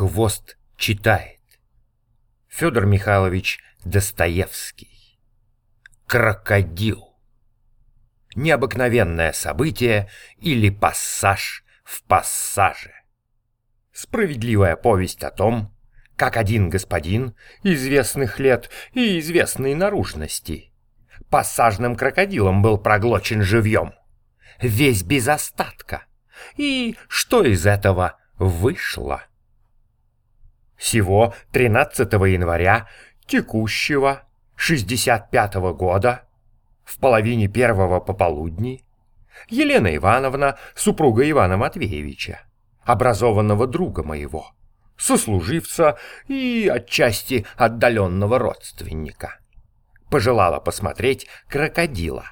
Хвост читает. Федор Михайлович Достоевский. Крокодил. Необыкновенное событие или пассаж в пассаже. Справедливая повесть о том, как один господин известных лет и известной наружности пассажным крокодилом был проглочен живьем, весь без остатка. И что из этого вышло? Всего 13 января текущего 65 -го года в половине первого пополудни Елена Ивановна, супруга Ивана Матвеевича, образованного друга моего, сослуживца и отчасти отдаленного родственника, пожелала посмотреть крокодила,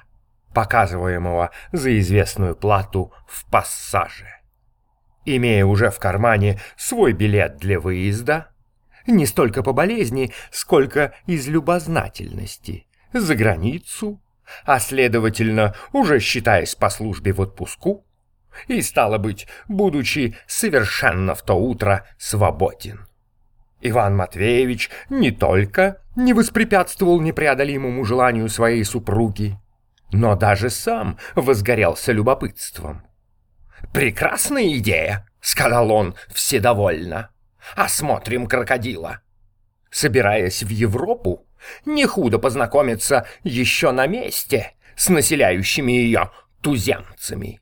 показываемого за известную плату в пассаже. Имея уже в кармане свой билет для выезда, не столько по болезни, сколько из любознательности, за границу, а следовательно, уже считаясь по службе в отпуску, и, стало быть, будучи совершенно в то утро свободен. Иван Матвеевич не только не воспрепятствовал непреодолимому желанию своей супруги, но даже сам возгорелся любопытством. «Прекрасная идея!» — сказал он вседовольно. «Осмотрим крокодила». Собираясь в Европу, не худо познакомиться еще на месте с населяющими ее туземцами.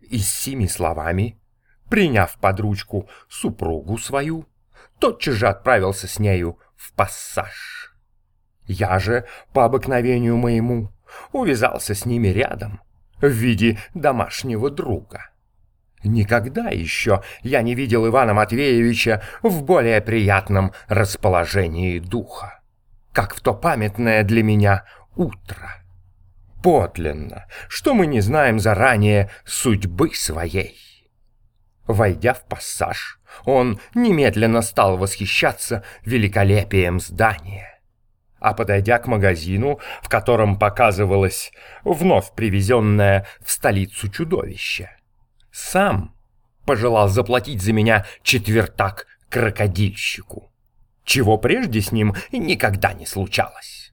И с сими словами, приняв под ручку супругу свою, тотчас же отправился с нею в пассаж. Я же, по обыкновению моему, увязался с ними рядом, в виде домашнего друга. Никогда еще я не видел Ивана Матвеевича в более приятном расположении духа, как в то памятное для меня утро. Подлинно, что мы не знаем заранее судьбы своей. Войдя в пассаж, он немедленно стал восхищаться великолепием здания а подойдя к магазину, в котором показывалось вновь привезенное в столицу чудовище, сам пожелал заплатить за меня четвертак крокодильщику, чего прежде с ним никогда не случалось.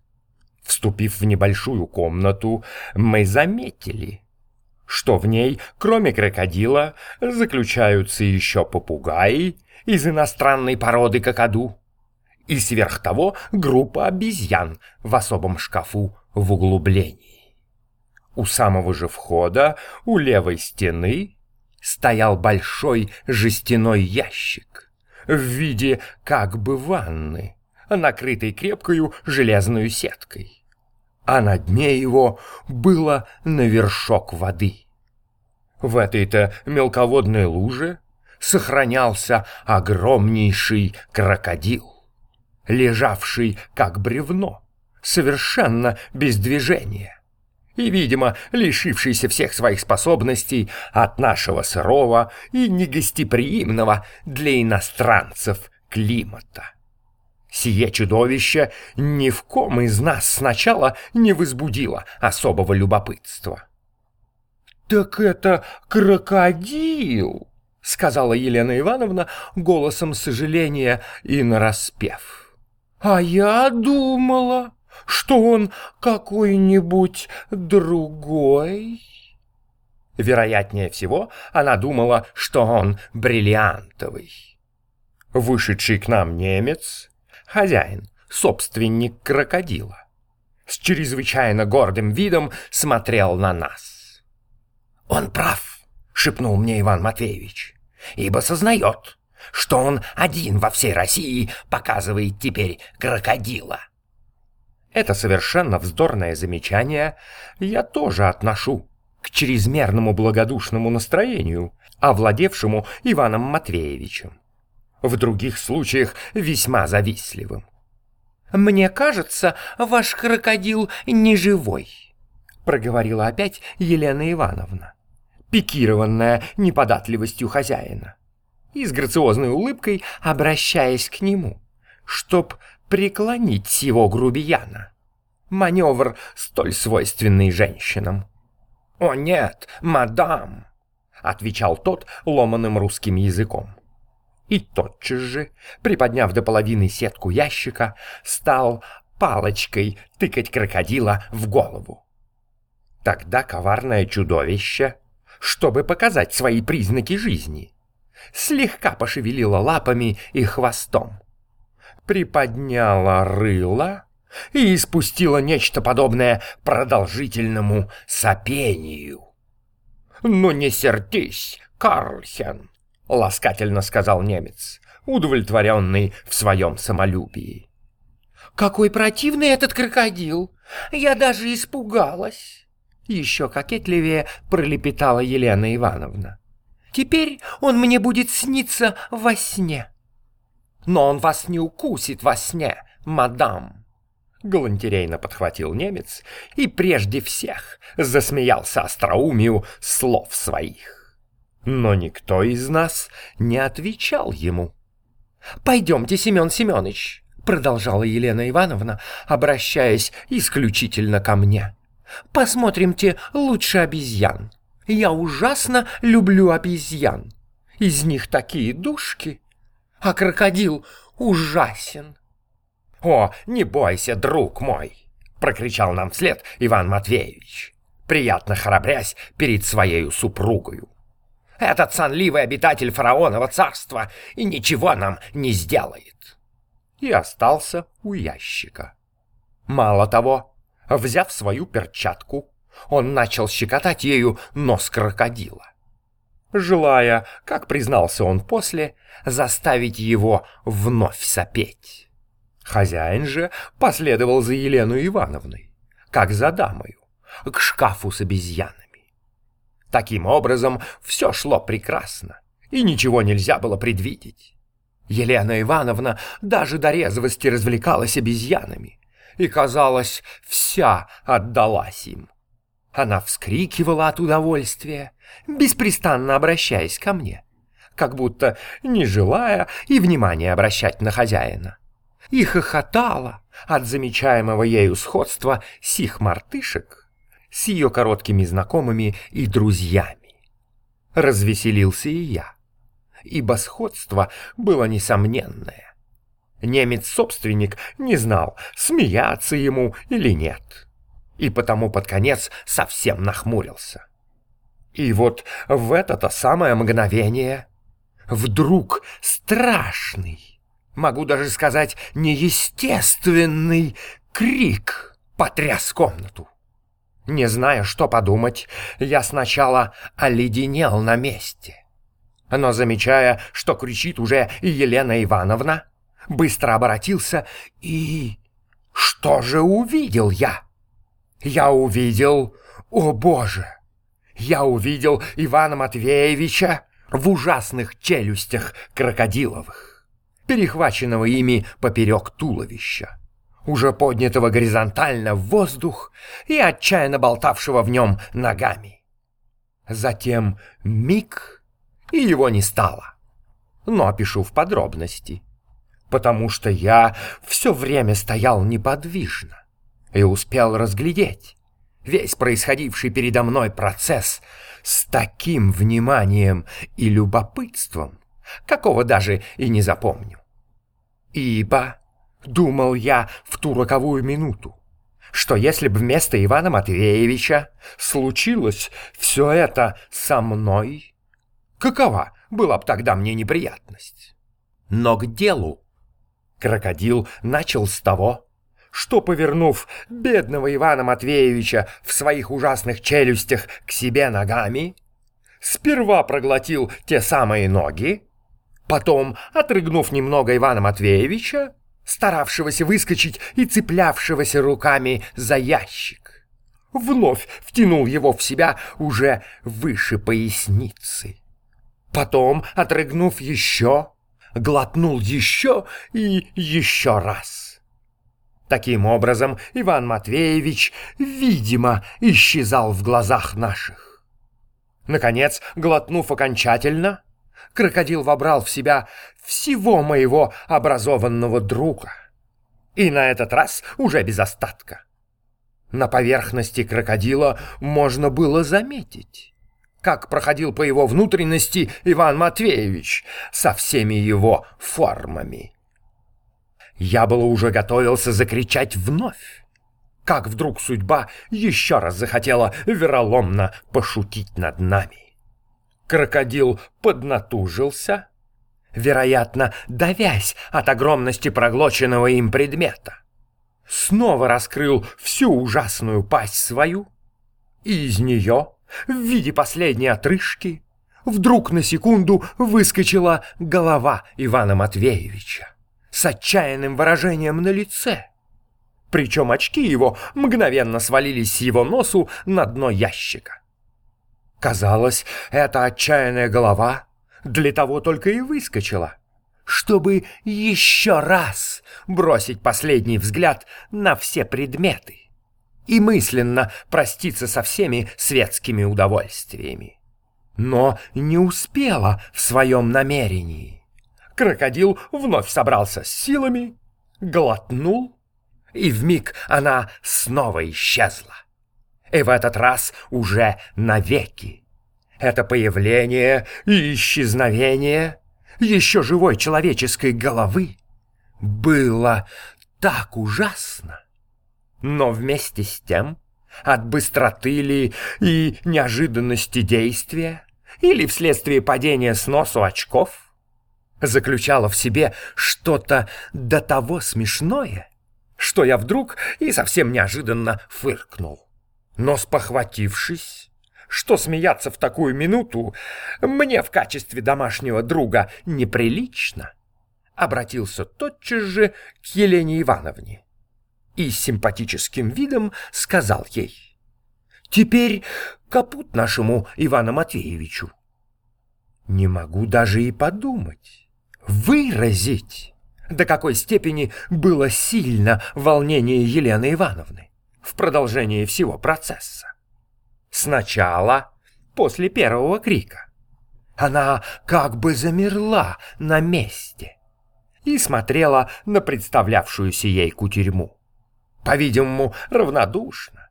Вступив в небольшую комнату, мы заметили, что в ней, кроме крокодила, заключаются еще попугаи из иностранной породы какаду, и сверх того группа обезьян в особом шкафу в углублении. У самого же входа, у левой стены, стоял большой жестяной ящик в виде как бы ванны, накрытой крепкою железной сеткой. А на дне его было на вершок воды. В этой-то мелководной луже сохранялся огромнейший крокодил лежавший как бревно, совершенно без движения и, видимо, лишившийся всех своих способностей от нашего сырого и негостеприимного для иностранцев климата. Сие чудовище ни в ком из нас сначала не возбудило особого любопытства. «Так это крокодил!» — сказала Елена Ивановна голосом сожаления и нараспев. А я думала, что он какой-нибудь другой. Вероятнее всего, она думала, что он бриллиантовый. Вышедший к нам немец, хозяин, собственник крокодила, с чрезвычайно гордым видом смотрел на нас. «Он прав», — шепнул мне Иван Матвеевич, — «ибо сознает, что он один во всей России показывает теперь крокодила. Это совершенно вздорное замечание я тоже отношу к чрезмерному благодушному настроению, овладевшему Иваном Матвеевичем. В других случаях весьма завистливым. «Мне кажется, ваш крокодил не живой», — проговорила опять Елена Ивановна, пикированная неподатливостью хозяина и с грациозной улыбкой обращаясь к нему, чтоб преклонить его грубияна. Маневр столь свойственный женщинам. «О нет, мадам!» — отвечал тот ломаным русским языком. и тотчас же, приподняв до половины сетку ящика, стал палочкой тыкать крокодила в голову. Тогда коварное чудовище, чтобы показать свои признаки жизни, слегка пошевелило лапами и хвостом, приподняла рыло и испустила нечто подобное продолжительному сопению. «Ну не сердись, Карлхен!» — ласкательно сказал немец, удовлетворенный в своем самолюбии. «Какой противный этот крокодил! Я даже испугалась!» Еще кокетливее пролепетала Елена Ивановна. «Теперь он мне будет сниться во сне». «Но он вас не укусит во сне, мадам!» Галантерейно подхватил немец и прежде всех засмеялся остроумию слов своих. Но никто из нас не отвечал ему. «Пойдемте, Семен Семенович», — продолжала Елена Ивановна, обращаясь исключительно ко мне. «Посмотримте лучше обезьян. Я ужасно люблю обезьян. Из них такие душки. А крокодил ужасен». «О, не бойся, друг мой!» — прокричал нам вслед Иван Матвеевич, приятно храбрясь перед своей супругою. «Этот сонливый обитатель фараонова царства и ничего нам не сделает!» И остался у ящика. Мало того, взяв свою перчатку, он начал щекотать ею нос крокодила. Желая, как признался он после, заставить его вновь сопеть. Хозяин же последовал за Еленой Ивановной, как за дамою, к шкафу с обезьянами. Таким образом, все шло прекрасно, и ничего нельзя было предвидеть. Елена Ивановна даже до резвости развлекалась обезьянами, и, казалось, вся отдалась им. Она вскрикивала от удовольствия, беспрестанно обращаясь ко мне, как будто не желая и внимания обращать на хозяина и хохотала от замечаемого ею сходства сих мартышек с ее короткими знакомыми и друзьями. Развеселился и я, ибо сходство было несомненное. Немец-собственник не знал, смеяться ему или нет, и потому под конец совсем нахмурился. И вот в это-то самое мгновение вдруг страшный, могу даже сказать, неестественный крик потряс комнату. Не зная, что подумать, я сначала оледенел на месте. Но замечая, что кричит уже Елена Ивановна, быстро обратился и... Что же увидел я? Я увидел... О, Боже! Я увидел Ивана Матвеевича в ужасных челюстях крокодиловых перехваченного ими поперек туловища, уже поднятого горизонтально в воздух и отчаянно болтавшего в нем ногами. Затем миг, и его не стало. Но опишу в подробности, потому что я все время стоял неподвижно и успел разглядеть весь происходивший передо мной процесс с таким вниманием и любопытством, какого даже и не запомню. Ибо, думал я в ту роковую минуту, что если бы вместо Ивана Матвеевича случилось все это со мной, какова была бы тогда мне неприятность? Но к делу. Крокодил начал с того, что, повернув бедного Ивана Матвеевича в своих ужасных челюстях к себе ногами, сперва проглотил те самые ноги, Потом, отрыгнув немного Ивана Матвеевича, старавшегося выскочить и цеплявшегося руками за ящик, вновь втянул его в себя уже выше поясницы. Потом, отрыгнув еще, глотнул еще и еще раз. Таким образом, Иван Матвеевич, видимо, исчезал в глазах наших. Наконец, глотнув окончательно, крокодил вобрал в себя всего моего образованного друга. И на этот раз уже без остатка. На поверхности крокодила можно было заметить, как проходил по его внутренности Иван Матвеевич со всеми его формами. Я было уже готовился закричать вновь, как вдруг судьба еще раз захотела вероломно пошутить над нами. Крокодил поднатужился, вероятно, давясь от огромности проглоченного им предмета. Снова раскрыл всю ужасную пасть свою, и из нее, в виде последней отрыжки, вдруг на секунду выскочила голова Ивана Матвеевича с отчаянным выражением на лице. Причем очки его мгновенно свалились с его носу на дно ящика. Казалось, эта отчаянная голова для того только и выскочила, чтобы еще раз бросить последний взгляд на все предметы и мысленно проститься со всеми светскими удовольствиями. Но не успела в своем намерении. Крокодил вновь собрался с силами, глотнул, и вмиг она снова исчезла. И в этот раз уже навеки. Это появление и исчезновение еще живой человеческой головы было так ужасно. Но вместе с тем, от быстроты ли и неожиданности действия, или вследствие падения с носу очков, заключало в себе что-то до того смешное, что я вдруг и совсем неожиданно фыркнул. Но спохватившись, что смеяться в такую минуту мне в качестве домашнего друга неприлично, обратился тотчас же к Елене Ивановне и с симпатическим видом сказал ей «Теперь капут нашему Ивану Матвеевичу». Не могу даже и подумать, выразить, до какой степени было сильно волнение Елены Ивановны в продолжении всего процесса. Сначала, после первого крика, она как бы замерла на месте и смотрела на представлявшуюся ей кутерьму. По-видимому, равнодушно,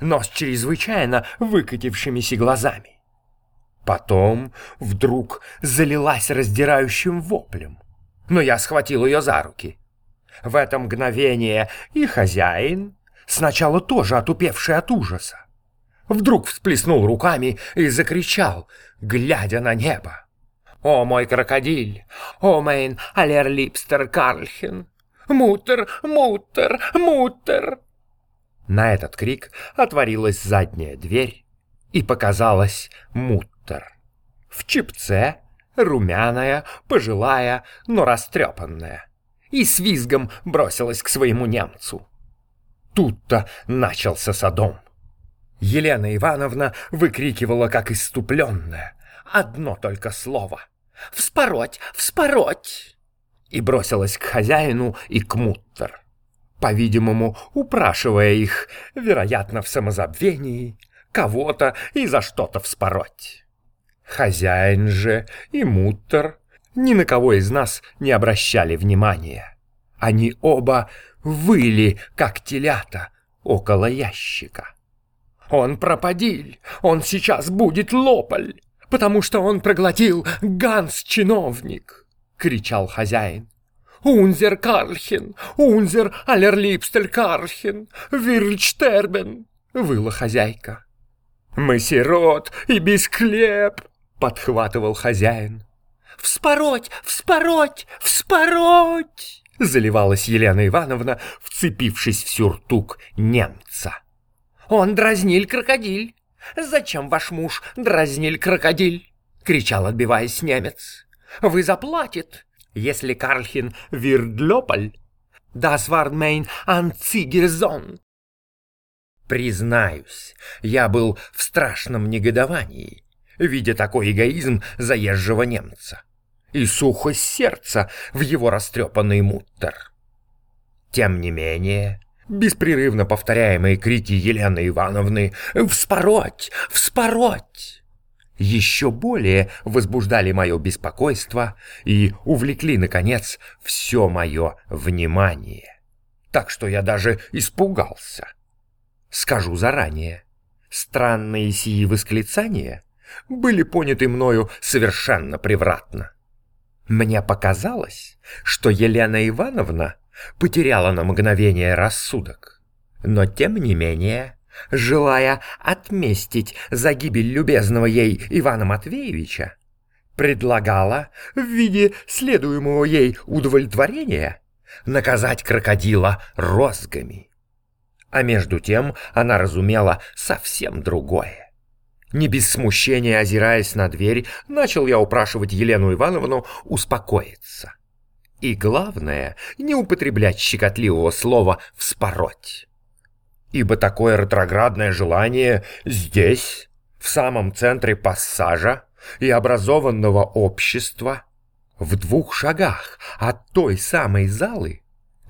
но с чрезвычайно выкатившимися глазами. Потом вдруг залилась раздирающим воплем, но я схватил ее за руки. В это мгновение и хозяин, сначала тоже отупевший от ужаса, вдруг всплеснул руками и закричал, глядя на небо. «О, мой крокодиль! О, мейн алерлипстер Карлхен! Мутер, мутер, мутер!» На этот крик отворилась задняя дверь, и показалась мутер. В чипце, румяная, пожилая, но растрепанная, и с визгом бросилась к своему немцу. Тут-то начался садом. Елена Ивановна выкрикивала, как иступленная, одно только слово «Вспороть! Вспороть!» и бросилась к хозяину и к Муттер, по-видимому, упрашивая их, вероятно, в самозабвении, кого-то и за что-то вспороть. Хозяин же и Муттер ни на кого из нас не обращали внимания. Они оба выли, как телята, около ящика. Он пропадиль, он сейчас будет лопаль, потому что он проглотил Ганс-чиновник!» — кричал хозяин. «Унзер Карлхен! Унзер Алерлипстель Карлхен! Вирльштербен!» — выла хозяйка. «Мы сирот и без хлеб!» — подхватывал хозяин. «Вспороть! Вспороть! Вспороть!» — заливалась Елена Ивановна, вцепившись в сюртук немца. Он дразниль крокодиль. Зачем ваш муж дразниль крокодиль? Кричал, отбиваясь немец. Вы заплатит, если Карлхин вирдлёпаль. Das war mein Anzigerson. Признаюсь, я был в страшном негодовании, видя такой эгоизм заезжего немца и сухость сердца в его растрепанный муттер. Тем не менее, беспрерывно повторяемые крики Елены Ивановны «Вспороть! Вспороть!» еще более возбуждали мое беспокойство и увлекли, наконец, все мое внимание. Так что я даже испугался. Скажу заранее, странные сии восклицания были поняты мною совершенно превратно. Мне показалось, что Елена Ивановна потеряла на мгновение рассудок. Но тем не менее, желая отместить за гибель любезного ей Ивана Матвеевича, предлагала в виде следуемого ей удовлетворения наказать крокодила розгами. А между тем она разумела совсем другое. Не без смущения озираясь на дверь, начал я упрашивать Елену Ивановну успокоиться. И главное, не употреблять щекотливого слова «вспороть». Ибо такое ретроградное желание здесь, в самом центре пассажа и образованного общества, в двух шагах от той самой залы,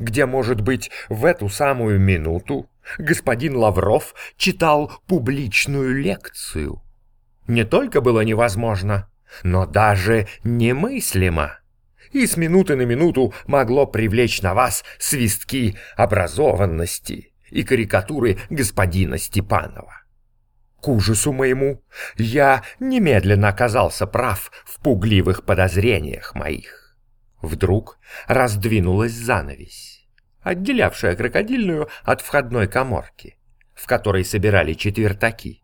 где, может быть, в эту самую минуту господин Лавров читал публичную лекцию. Не только было невозможно, но даже немыслимо. И с минуты на минуту могло привлечь на вас свистки образованности и карикатуры господина Степанова. К ужасу моему, я немедленно оказался прав в пугливых подозрениях моих. Вдруг раздвинулась занавесь отделявшая крокодильную от входной коморки, в которой собирали четвертаки.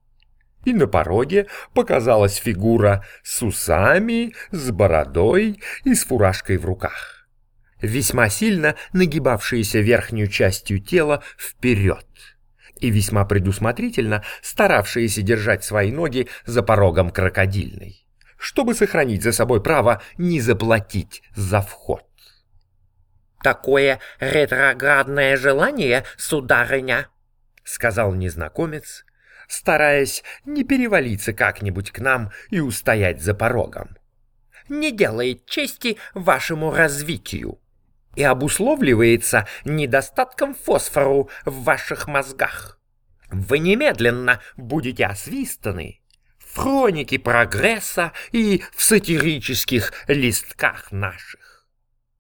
И на пороге показалась фигура с усами, с бородой и с фуражкой в руках, весьма сильно нагибавшаяся верхнюю частью тела вперед и весьма предусмотрительно старавшиеся держать свои ноги за порогом крокодильной, чтобы сохранить за собой право не заплатить за вход. «Такое ретроградное желание, сударыня», — сказал незнакомец, стараясь не перевалиться как-нибудь к нам и устоять за порогом. «Не делает чести вашему развитию и обусловливается недостатком фосфору в ваших мозгах. Вы немедленно будете освистаны в хронике прогресса и в сатирических листках наших.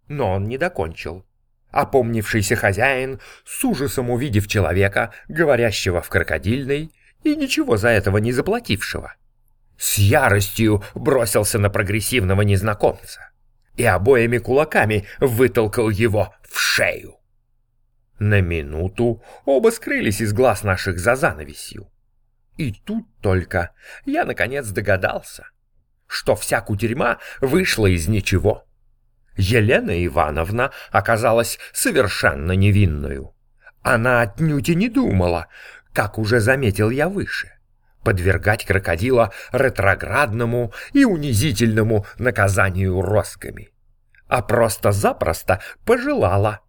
Но он не докончил. Опомнившийся хозяин, с ужасом увидев человека, говорящего в крокодильной, и ничего за этого не заплатившего, с яростью бросился на прогрессивного незнакомца и обоими кулаками вытолкал его в шею. На минуту оба скрылись из глаз наших за занавесью. И тут только я наконец догадался, что вся кутерьма вышла из ничего. Елена Ивановна оказалась совершенно невинную. Она отнюдь и не думала, как уже заметил я выше, подвергать крокодила ретроградному и унизительному наказанию росками, а просто-запросто пожелала,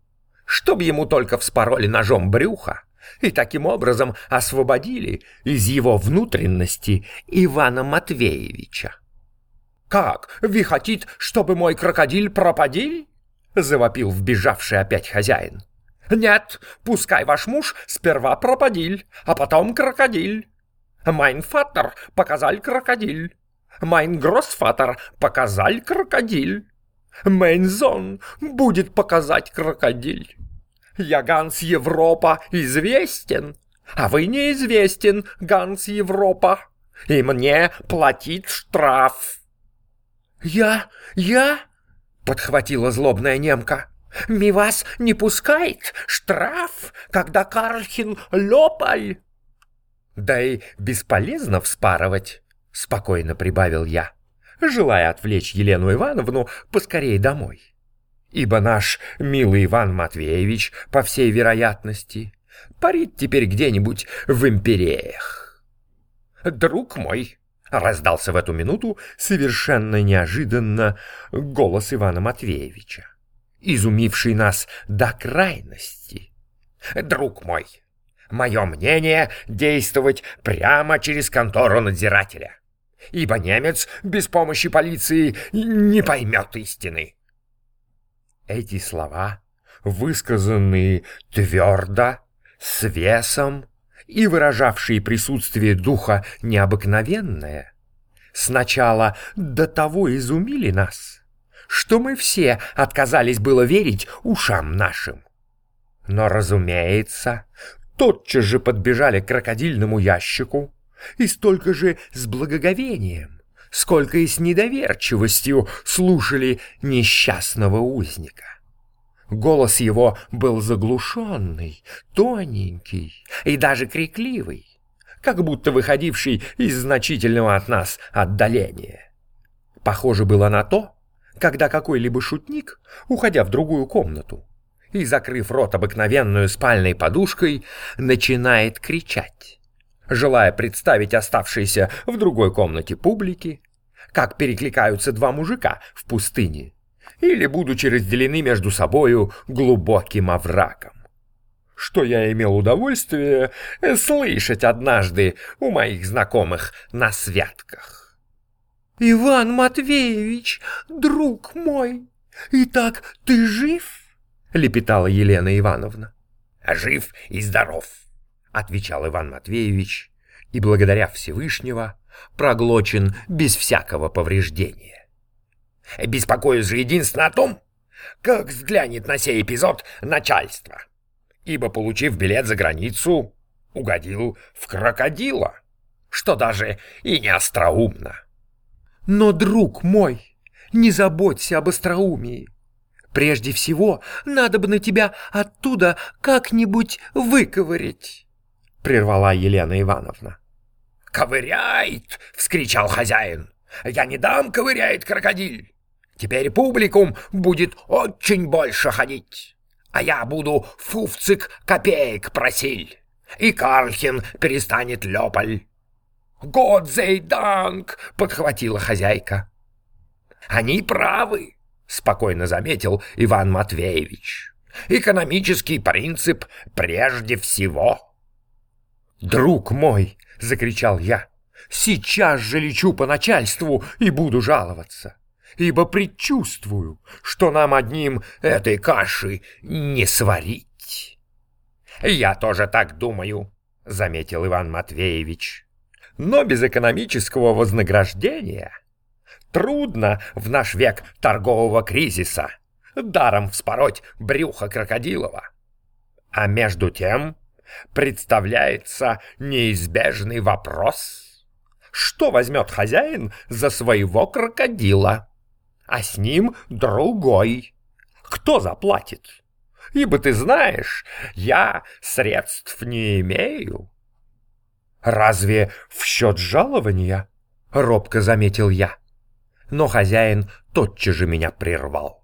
чтобы ему только вспороли ножом брюха и таким образом освободили из его внутренности Ивана Матвеевича. «Как, вы хотите, чтобы мой крокодил пропадил?» — завопил вбежавший опять хозяин. «Нет, пускай ваш муж сперва пропадил, а потом крокодил. Mein Vater показал крокодил. Mein Großvater показал крокодил. Mein Sohn будет показать крокодил. Я ganz Европа известен, а вы неизвестен, ganz Европа, и мне платить штраф». «Я? Я?» — подхватила злобная немка. «Ми вас не пускает штраф, когда Карлхин лопаль!» «Да и бесполезно вспарывать», — спокойно прибавил я, желая отвлечь Елену Ивановну поскорее домой. Ибо наш милый Иван Матвеевич, по всей вероятности, парит теперь где-нибудь в империях. «Друг мой», Раздался в эту минуту совершенно неожиданно голос Ивана Матвеевича, изумивший нас до крайности. «Друг мой, мое мнение — действовать прямо через контору надзирателя, ибо немец без помощи полиции не поймет истины». Эти слова, высказанные твердо, с весом, и выражавшие присутствие духа необыкновенное, сначала до того изумили нас, что мы все отказались было верить ушам нашим. Но, разумеется, тотчас же подбежали к крокодильному ящику, и столько же с благоговением, сколько и с недоверчивостью слушали несчастного узника. Голос его был заглушенный, тоненький и даже крикливый, как будто выходивший из значительного от нас отдаления. Похоже было на то, когда какой-либо шутник, уходя в другую комнату и закрыв рот обыкновенную спальной подушкой, начинает кричать, желая представить оставшиеся в другой комнате публики, как перекликаются два мужика в пустыне или будучи разделены между собою глубоким оврагом. Что я имел удовольствие слышать однажды у моих знакомых на святках. «Иван Матвеевич, друг мой, итак ты жив?» — лепетала Елена Ивановна. «Жив и здоров», — отвечал Иван Матвеевич, и благодаря Всевышнего проглочен без всякого повреждения. Беспокоюсь же единственно о том, как взглянет на сей эпизод начальство. Ибо, получив билет за границу, угодил в крокодила, что даже и не остроумно. Но, друг мой, не заботься об остроумии. Прежде всего, надо бы на тебя оттуда как-нибудь выковырять, — прервала Елена Ивановна. «Ковыряет!» — вскричал хозяин. «Я не дам, ковыряет крокодиль! Теперь публикум будет очень больше ходить, а я буду фуфцик копеек просить, и Карлхин перестанет лёпаль. «Годзей данк!» — подхватила хозяйка. «Они правы», — спокойно заметил Иван Матвеевич. «Экономический принцип прежде всего». «Друг мой!» — закричал я. «Сейчас же лечу по начальству и буду жаловаться ибо предчувствую, что нам одним этой каши не сварить. «Я тоже так думаю», — заметил Иван Матвеевич. «Но без экономического вознаграждения трудно в наш век торгового кризиса даром вспороть брюхо крокодилова. А между тем представляется неизбежный вопрос, что возьмет хозяин за своего крокодила?» А с ним другой. Кто заплатит? Ибо ты знаешь, я средств не имею. Разве в счет жалования? Робко заметил я. Но хозяин тотчас же меня прервал.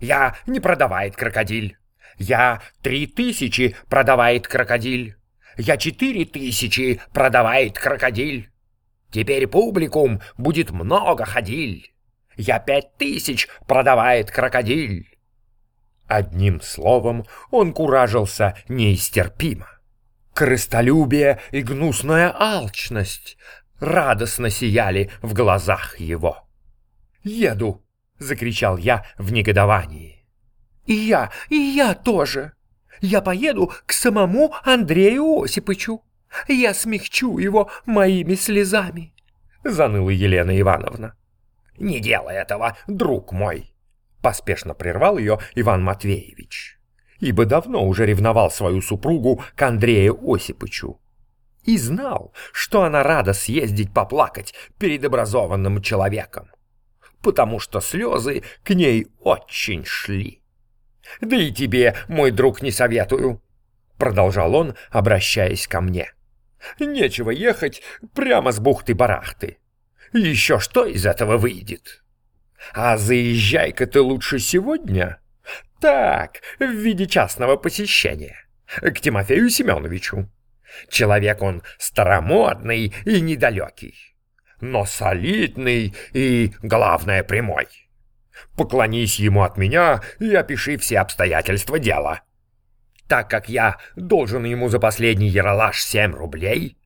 Я не продавает крокодиль. Я три тысячи продавает крокодиль. Я четыре тысячи продавает крокодиль. Теперь публикум будет много ходиль. Я пять тысяч продавает крокодиль. Одним словом, он куражился неистерпимо. Крыстолюбие и гнусная алчность радостно сияли в глазах его. «Еду!» — закричал я в негодовании. «И я, и я тоже! Я поеду к самому Андрею Осипычу! Я смягчу его моими слезами!» — заныла Елена Ивановна. «Не делай этого, друг мой!» Поспешно прервал ее Иван Матвеевич, ибо давно уже ревновал свою супругу к Андрею Осипычу и знал, что она рада съездить поплакать перед образованным человеком, потому что слезы к ней очень шли. «Да и тебе, мой друг, не советую», — продолжал он, обращаясь ко мне. «Нечего ехать прямо с бухты-барахты. Еще что из этого выйдет? А заезжай-ка ты лучше сегодня. Так, в виде частного посещения. К Тимофею Семеновичу. Человек он старомодный и недалекий. Но солидный и, главное, прямой. Поклонись ему от меня и опиши все обстоятельства дела. Так как я должен ему за последний яролаж семь рублей,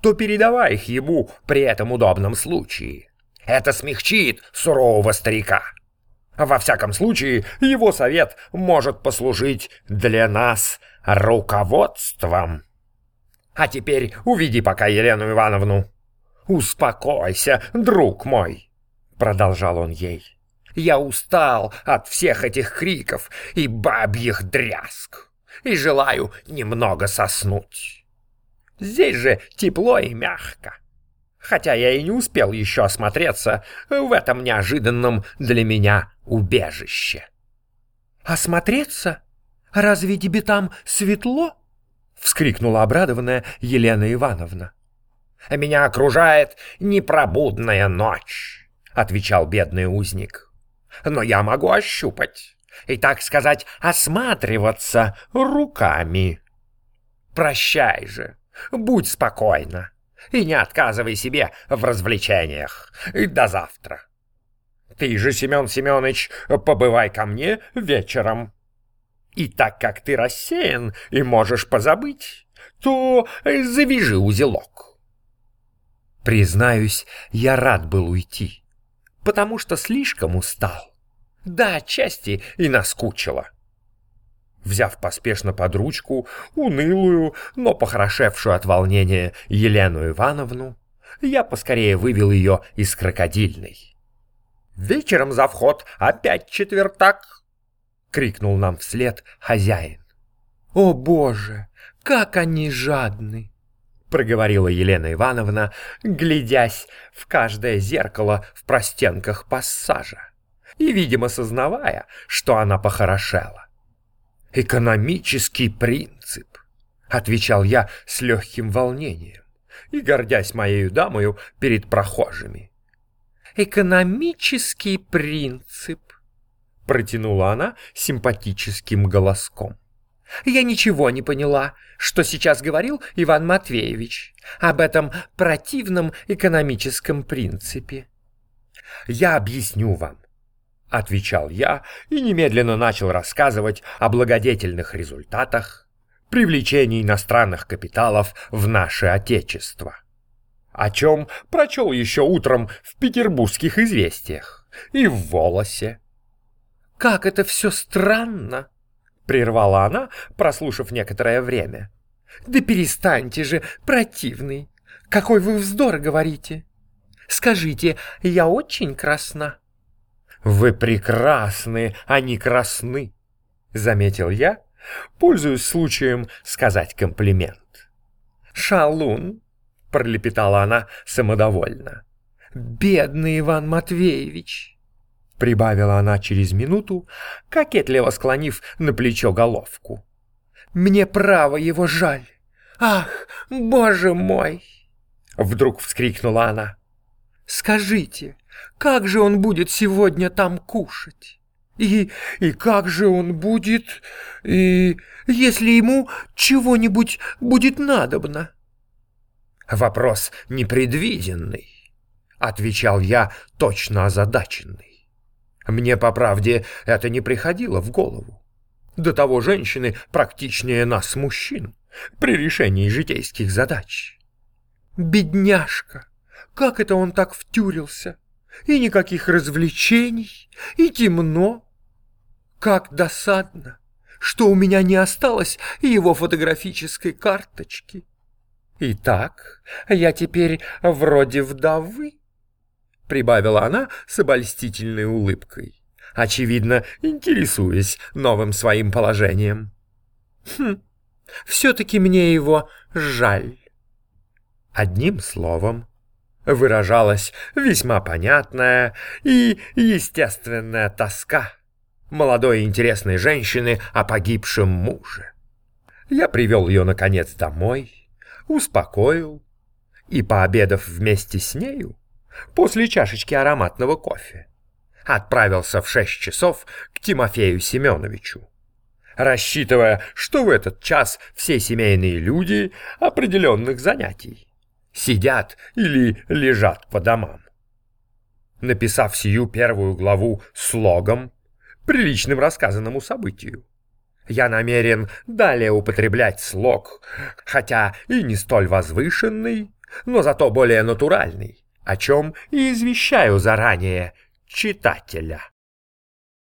то передавай их ему при этом удобном случае. Это смягчит сурового старика. Во всяком случае, его совет может послужить для нас руководством. А теперь уведи пока Елену Ивановну. Успокойся, друг мой, продолжал он ей. Я устал от всех этих криков и бабьих дрязг и желаю немного соснуть. Здесь же тепло и мягко. Хотя я и не успел еще осмотреться в этом неожиданном для меня убежище. «Осмотреться? Разве тебе там светло?» — вскрикнула обрадованная Елена Ивановна. «Меня окружает непробудная ночь», — отвечал бедный узник. «Но я могу ощупать и, так сказать, осматриваться руками. Прощай же, будь спокойна и не отказывай себе в развлечениях. До завтра. Ты же, Семен Семенович, побывай ко мне вечером. И так как ты рассеян и можешь позабыть, то завяжи узелок. Признаюсь, я рад был уйти, потому что слишком устал. Да, отчасти и наскучило. Взяв поспешно под ручку унылую, но похорошевшую от волнения Елену Ивановну, я поскорее вывел ее из крокодильной. «Вечером за вход опять четвертак!» — крикнул нам вслед хозяин. «О, Боже, как они жадны!» — проговорила Елена Ивановна, глядясь в каждое зеркало в простенках пассажа и, видимо, сознавая, что она похорошела. «Экономический принцип», — отвечал я с легким волнением и гордясь моею дамою перед прохожими. «Экономический принцип», — протянула она симпатическим голоском. «Я ничего не поняла, что сейчас говорил Иван Матвеевич об этом противном экономическом принципе». «Я объясню вам отвечал я и немедленно начал рассказывать о благодетельных результатах привлечения иностранных капиталов в наше Отечество. О чем прочел еще утром в петербургских известиях и в «Волосе». «Как это все странно!» — прервала она, прослушав некоторое время. «Да перестаньте же, противный! Какой вы вздор говорите! Скажите, я очень красна?» «Вы прекрасны, не красны», — заметил я, пользуясь случаем сказать комплимент. «Шалун», — пролепетала она самодовольно. «Бедный Иван Матвеевич», — прибавила она через минуту, кокетливо склонив на плечо головку. «Мне право его жаль. Ах, боже мой!» Вдруг вскрикнула она. «Скажите, как же он будет сегодня там кушать? И, и как же он будет, и если ему чего-нибудь будет надобно? Вопрос непредвиденный, отвечал я, точно озадаченный. Мне, по правде, это не приходило в голову. До того женщины практичнее нас, мужчин, при решении житейских задач. Бедняжка! Как это он так втюрился? и никаких развлечений, и темно. Как досадно, что у меня не осталось его фотографической карточки. Итак, я теперь вроде вдовы, прибавила она с обольстительной улыбкой, очевидно, интересуясь новым своим положением. Хм, все-таки мне его жаль. Одним словом, выражалась весьма понятная и естественная тоска молодой интересной женщины о погибшем муже. Я привел ее, наконец, домой, успокоил и, пообедав вместе с нею, после чашечки ароматного кофе, отправился в шесть часов к Тимофею Семеновичу, рассчитывая, что в этот час все семейные люди определенных занятий сидят или лежат по домам. Написав сию первую главу слогом, приличным рассказанному событию, я намерен далее употреблять слог, хотя и не столь возвышенный, но зато более натуральный, о чем и извещаю заранее читателя.